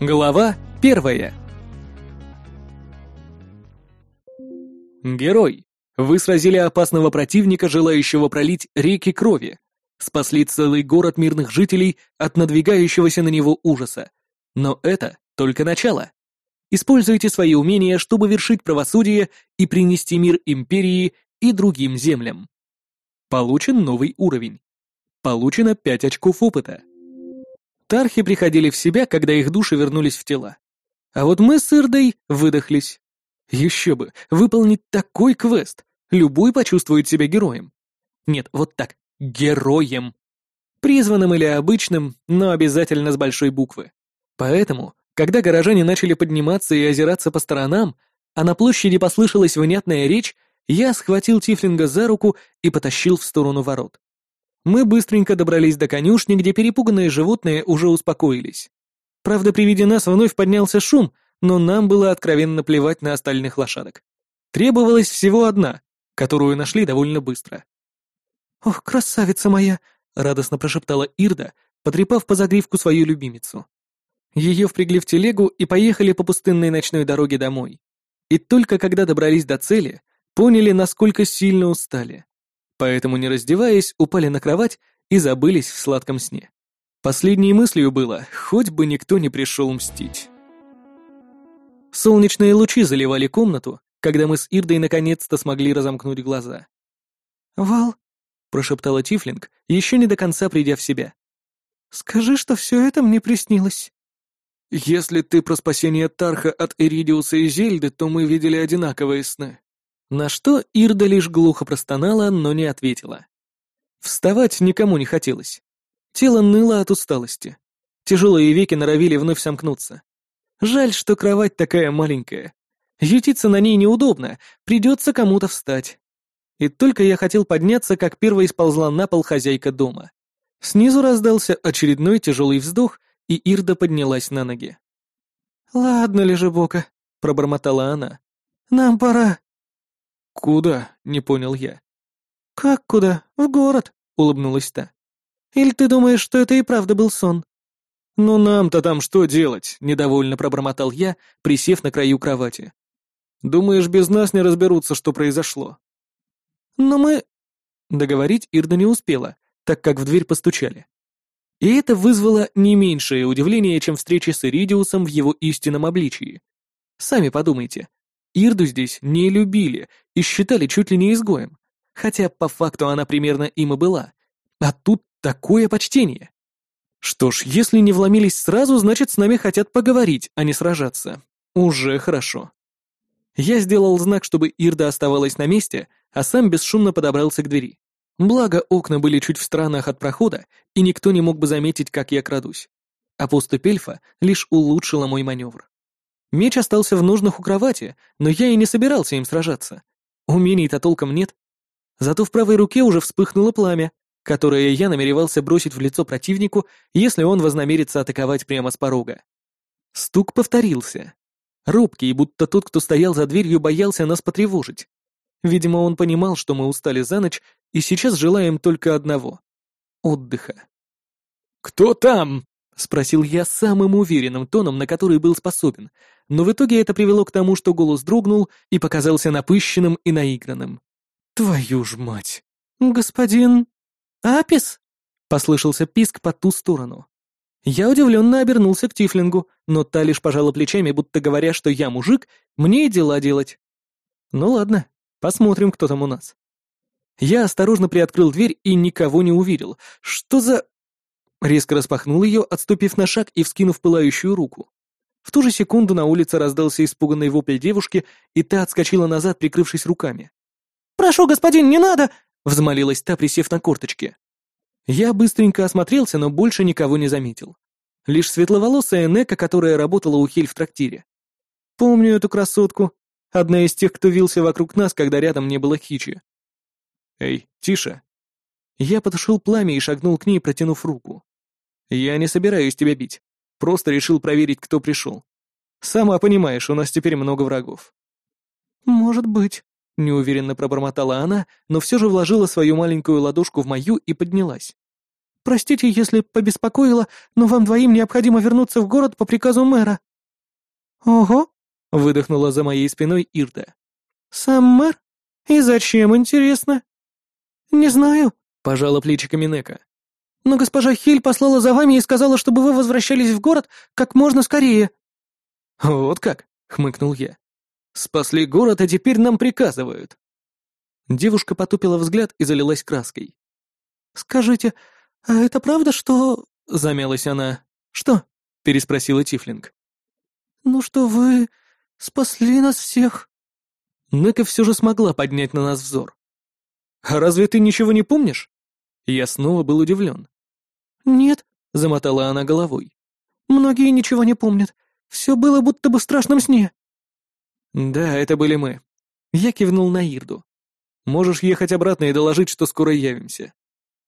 Глава первая. Герой. Вы сразили опасного противника, желающего пролить реки крови. Спасли целый город мирных жителей от надвигающегося на него ужаса. Но это только начало. Используйте свои умения, чтобы вершить правосудие и принести мир империи и другим землям. Получен новый уровень. Получено 5 очков опыта. Тархи приходили в себя, когда их души вернулись в тела. А вот мы с Ирдой выдохлись. Еще бы, выполнить такой квест. Любой почувствует себя героем. Нет, вот так, героем. Призванным или обычным, но обязательно с большой буквы. Поэтому, когда горожане начали подниматься и озираться по сторонам, а на площади послышалась внятная речь, я схватил Тифлинга за руку и потащил в сторону ворот. Мы быстренько добрались до конюшни, где перепуганные животные уже успокоились. Правда, при виде нас вновь поднялся шум, но нам было откровенно плевать на остальных лошадок. Требовалась всего одна, которую нашли довольно быстро. «Ох, красавица моя!» — радостно прошептала Ирда, потрепав по загривку свою любимицу. Ее впрягли в телегу и поехали по пустынной ночной дороге домой. И только когда добрались до цели, поняли, насколько сильно устали поэтому, не раздеваясь, упали на кровать и забылись в сладком сне. Последней мыслью было, хоть бы никто не пришел мстить. Солнечные лучи заливали комнату, когда мы с Ирдой наконец-то смогли разомкнуть глаза. «Вал», — прошептала Тифлинг, еще не до конца придя в себя. «Скажи, что все это мне приснилось». «Если ты про спасение Тарха от Эридиуса и Зельды, то мы видели одинаковые сны», на что Ирда лишь глухо простонала, но не ответила. Вставать никому не хотелось. Тело ныло от усталости. Тяжелые веки норовили вновь сомкнуться. Жаль, что кровать такая маленькая. Ютиться на ней неудобно, придется кому-то встать. И только я хотел подняться, как первой сползла на пол хозяйка дома. Снизу раздался очередной тяжелый вздох, и Ирда поднялась на ноги. «Ладно, Лежебока», — пробормотала она. «Нам пора». «Куда?» — не понял я. «Как куда? В город», — улыбнулась та. «Или ты думаешь, что это и правда был сон?» «Ну нам-то там что делать?» — недовольно пробормотал я, присев на краю кровати. «Думаешь, без нас не разберутся, что произошло?» «Но мы...» Договорить Ирда не успела, так как в дверь постучали. И это вызвало не меньшее удивление, чем встреча с Иридиусом в его истинном обличии. Сами подумайте, Ирду здесь не любили и считали чуть ли не изгоем, хотя по факту она примерно им и была. А тут такое почтение. Что ж, если не вломились сразу, значит, с нами хотят поговорить, а не сражаться. Уже хорошо. Я сделал знак, чтобы Ирда оставалась на месте, а сам бесшумно подобрался к двери. Благо, окна были чуть в сторонах от прохода, и никто не мог бы заметить, как я крадусь. А поступь эльфа лишь улучшила мой маневр. Меч остался в ножнах у кровати, но я и не собирался им сражаться. Умений-то толком нет. Зато в правой руке уже вспыхнуло пламя, которое я намеревался бросить в лицо противнику, если он вознамерится атаковать прямо с порога. Стук повторился. Робкий, будто тот, кто стоял за дверью, боялся нас потревожить. Видимо, он понимал, что мы устали за ночь и сейчас желаем только одного — отдыха. «Кто там?» — спросил я самым уверенным тоном, на который был способен, но в итоге это привело к тому, что голос дрогнул и показался напыщенным и наигранным. «Твою ж мать!» «Господин... Апис?» — послышался писк по ту сторону. Я удивленно обернулся к Тифлингу, но та лишь пожала плечами, будто говоря, что я мужик, мне и дела делать. Ну ладно, посмотрим, кто там у нас. Я осторожно приоткрыл дверь и никого не увидел. Что за... Резко распахнул ее, отступив на шаг и вскинув пылающую руку. В ту же секунду на улице раздался испуганный вопль девушки, и та отскочила назад, прикрывшись руками. «Прошу, господин, не надо!» — взмолилась та, присев на корточки. Я быстренько осмотрелся, но больше никого не заметил. Лишь светловолосая Нека, которая работала у Хель в трактире. Помню эту красотку. Одна из тех, кто вился вокруг нас, когда рядом не было Хичи. «Эй, тише!» Я потушил пламя и шагнул к ней, протянув руку. «Я не собираюсь тебя бить. Просто решил проверить, кто пришел. Сама понимаешь, у нас теперь много врагов». «Может быть», — неуверенно пробормотала она, но все же вложила свою маленькую ладошку в мою и поднялась. простите, если побеспокоила, но вам двоим необходимо вернуться в город по приказу мэра». «Ого!» — выдохнула за моей спиной Ирда. «Сам мэр? И зачем, интересно?» «Не знаю», — пожала плечиками Нека. «Но госпожа Хиль послала за вами и сказала, чтобы вы возвращались в город как можно скорее». «Вот как?» — хмыкнул я. «Спасли город, а теперь нам приказывают». Девушка потупила взгляд и залилась краской. «Скажите, а это правда, что...» — замялась она. «Что?» — переспросила Тифлинг. «Ну что вы спасли нас всех». Нека все же смогла поднять на нас взор. «А разве ты ничего не помнишь?» Я снова был удивлен. «Нет», — замотала она головой. «Многие ничего не помнят. Все было будто бы в страшном сне». «Да, это были мы». Я кивнул на Ирду. «Можешь ехать обратно и доложить, что скоро явимся».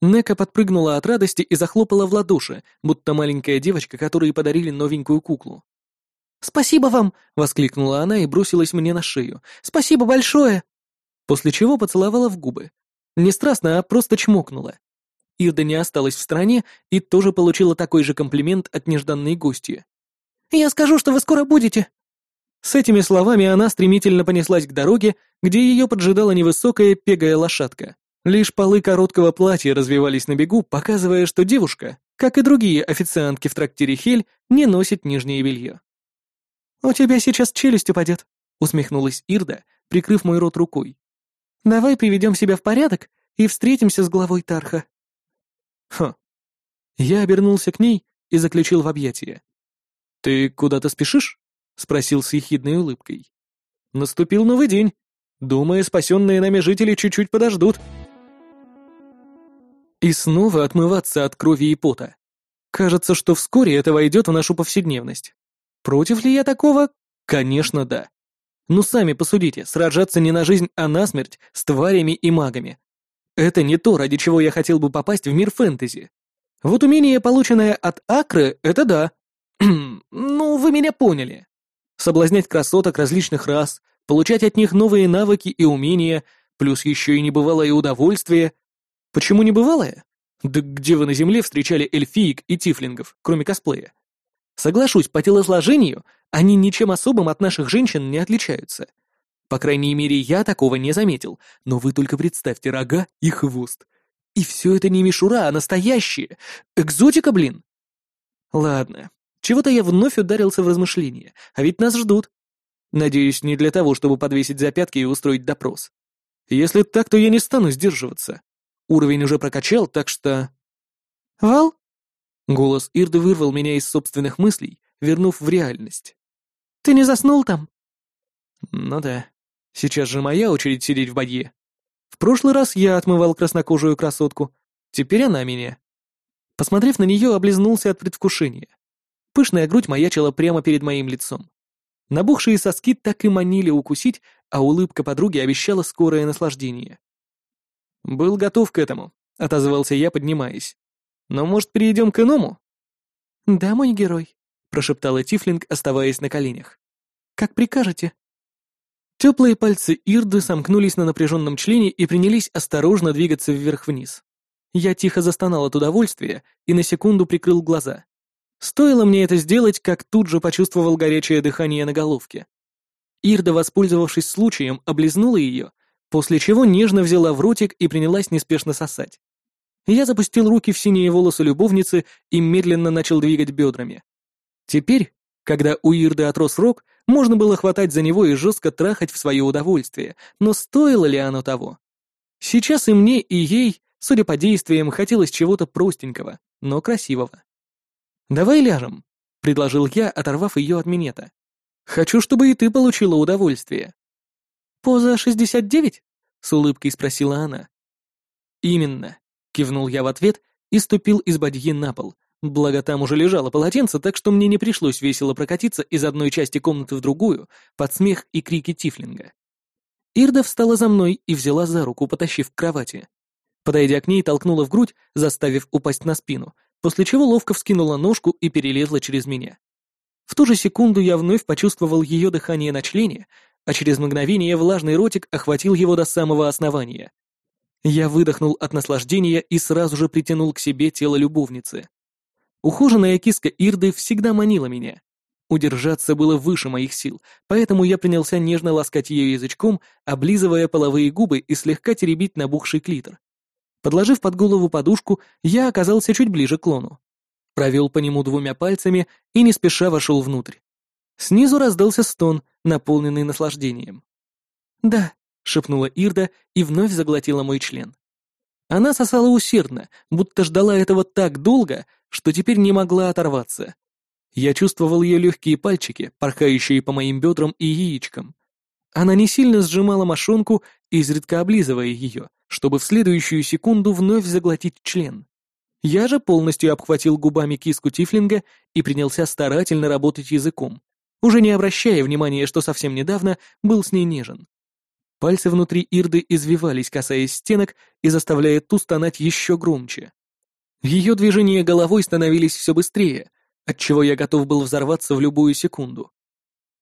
Нека подпрыгнула от радости и захлопала в ладоши, будто маленькая девочка, которой подарили новенькую куклу. «Спасибо вам!» — воскликнула она и бросилась мне на шею. «Спасибо большое!» После чего поцеловала в губы. Не страстно, а просто чмокнула. Ирда не осталась в стороне и тоже получила такой же комплимент от нежданной гости. «Я скажу, что вы скоро будете!» С этими словами она стремительно понеслась к дороге, где ее поджидала невысокая пегая лошадка. Лишь полы короткого платья развивались на бегу, показывая, что девушка, как и другие официантки в трактире Хель, не носит нижнее белье. «У тебя сейчас челюсть упадет», — усмехнулась Ирда, прикрыв мой рот рукой. «Давай приведем себя в порядок и встретимся с главой Тарха». Хм. Я обернулся к ней и заключил в объятия. «Ты куда-то спешишь?» — спросил с ехидной улыбкой. «Наступил новый день. Думаю, спасенные нами жители чуть-чуть подождут». И снова отмываться от крови и пота. Кажется, что вскоре это войдет в нашу повседневность. Против ли я такого? Конечно, да. Ну сами посудите, сражаться не на жизнь, а на смерть с тварями и магами. Это не то, ради чего я хотел бы попасть в мир фэнтези. Вот умение, полученное от Акры, это да. ну, вы меня поняли. Соблазнять красоток различных рас, получать от них новые навыки и умения, плюс еще и небывалое удовольствие — Почему не бывалое? Да где вы на Земле встречали эльфиек и тифлингов, кроме косплея? Соглашусь, по телосложению они ничем особым от наших женщин не отличаются. По крайней мере, я такого не заметил, но вы только представьте рога и хвост. И все это не мишура, а настоящее. Экзотика, блин. Ладно, чего-то я вновь ударился в размышления, а ведь нас ждут. Надеюсь, не для того, чтобы подвесить за пятки и устроить допрос. Если так, то я не стану сдерживаться. Уровень уже прокачал, так что... «Вал?» Голос Ирды вырвал меня из собственных мыслей, вернув в реальность. «Ты не заснул там?» «Ну да. Сейчас же моя очередь сидеть в бадье. В прошлый раз я отмывал краснокожую красотку, теперь она меня». Посмотрев на нее, облизнулся от предвкушения. Пышная грудь маячила прямо перед моим лицом. Набухшие соски так и манили укусить, а улыбка подруги обещала скорое наслаждение. «Был готов к этому», — отозвался я, поднимаясь. «Но, может, перейдем к иному?» «Да, мой герой», — прошептала Тифлинг, оставаясь на коленях. «Как прикажете». Теплые пальцы Ирды сомкнулись на напряженном члене и принялись осторожно двигаться вверх-вниз. Я тихо застонал от удовольствия и на секунду прикрыл глаза. Стоило мне это сделать, как тут же почувствовал горячее дыхание на головке. Ирда, воспользовавшись случаем, облизнула ее после чего нежно взяла в ротик и принялась неспешно сосать. Я запустил руки в синие волосы любовницы и медленно начал двигать бедрами. Теперь, когда у Ирды отрос рог, можно было хватать за него и жестко трахать в свое удовольствие, но стоило ли оно того? Сейчас и мне, и ей, судя по действиям, хотелось чего-то простенького, но красивого. «Давай ляжем», — предложил я, оторвав ее от минета. «Хочу, чтобы и ты получила удовольствие». «Поза шестьдесят девять?» — с улыбкой спросила она. «Именно», — кивнул я в ответ и ступил из бадьи на пол, благо там уже лежало полотенце, так что мне не пришлось весело прокатиться из одной части комнаты в другую под смех и крики Тифлинга. Ирда встала за мной и взяла за руку, потащив к кровати. Подойдя к ней, толкнула в грудь, заставив упасть на спину, после чего ловко вскинула ножку и перелезла через меня. В ту же секунду я вновь почувствовал ее дыхание на члене, а через мгновение влажный ротик охватил его до самого основания. Я выдохнул от наслаждения и сразу же притянул к себе тело любовницы. Ухоженная киска Ирды всегда манила меня. Удержаться было выше моих сил, поэтому я принялся нежно ласкать ее язычком, облизывая половые губы и слегка теребить набухший клитор. Подложив под голову подушку, я оказался чуть ближе к лону. Провел по нему двумя пальцами и не спеша вошел внутрь. Снизу раздался стон, наполненный наслаждением. «Да», — шепнула Ирда и вновь заглотила мой член. Она сосала усердно, будто ждала этого так долго, что теперь не могла оторваться. Я чувствовал ее легкие пальчики, порхающие по моим бедрам и яичкам. Она не сильно сжимала мошонку, изредка облизывая ее, чтобы в следующую секунду вновь заглотить член. Я же полностью обхватил губами киску Тифлинга и принялся старательно работать языком, уже не обращая внимания, что совсем недавно был с ней нежен. Пальцы внутри Ирды извивались, касаясь стенок и заставляя ту стонать еще громче. Ее движения головой становились все быстрее, отчего я готов был взорваться в любую секунду.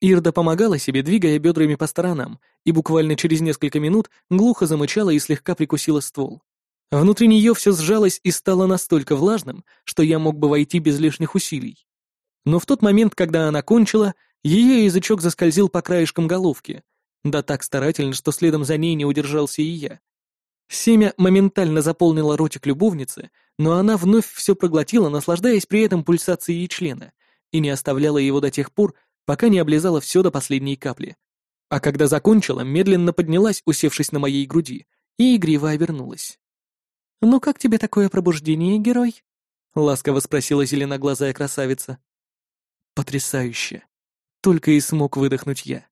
Ирда помогала себе, двигая бедрами по сторонам, и буквально через несколько минут глухо замычала и слегка прикусила ствол. Внутри нее все сжалось и стало настолько влажным, что я мог бы войти без лишних усилий. Но в тот момент, когда она кончила, ее язычок заскользил по краешкам головки, да так старательно, что следом за ней не удержался и я. Семя моментально заполнило ротик любовницы, но она вновь все проглотила, наслаждаясь при этом пульсацией члена, и не оставляла его до тех пор, пока не облизала все до последней капли. А когда закончила, медленно поднялась, усевшись на моей груди, и игриво обернулась. «Ну как тебе такое пробуждение, герой?» — ласково спросила зеленоглазая красавица. «Потрясающе!» — только и смог выдохнуть я.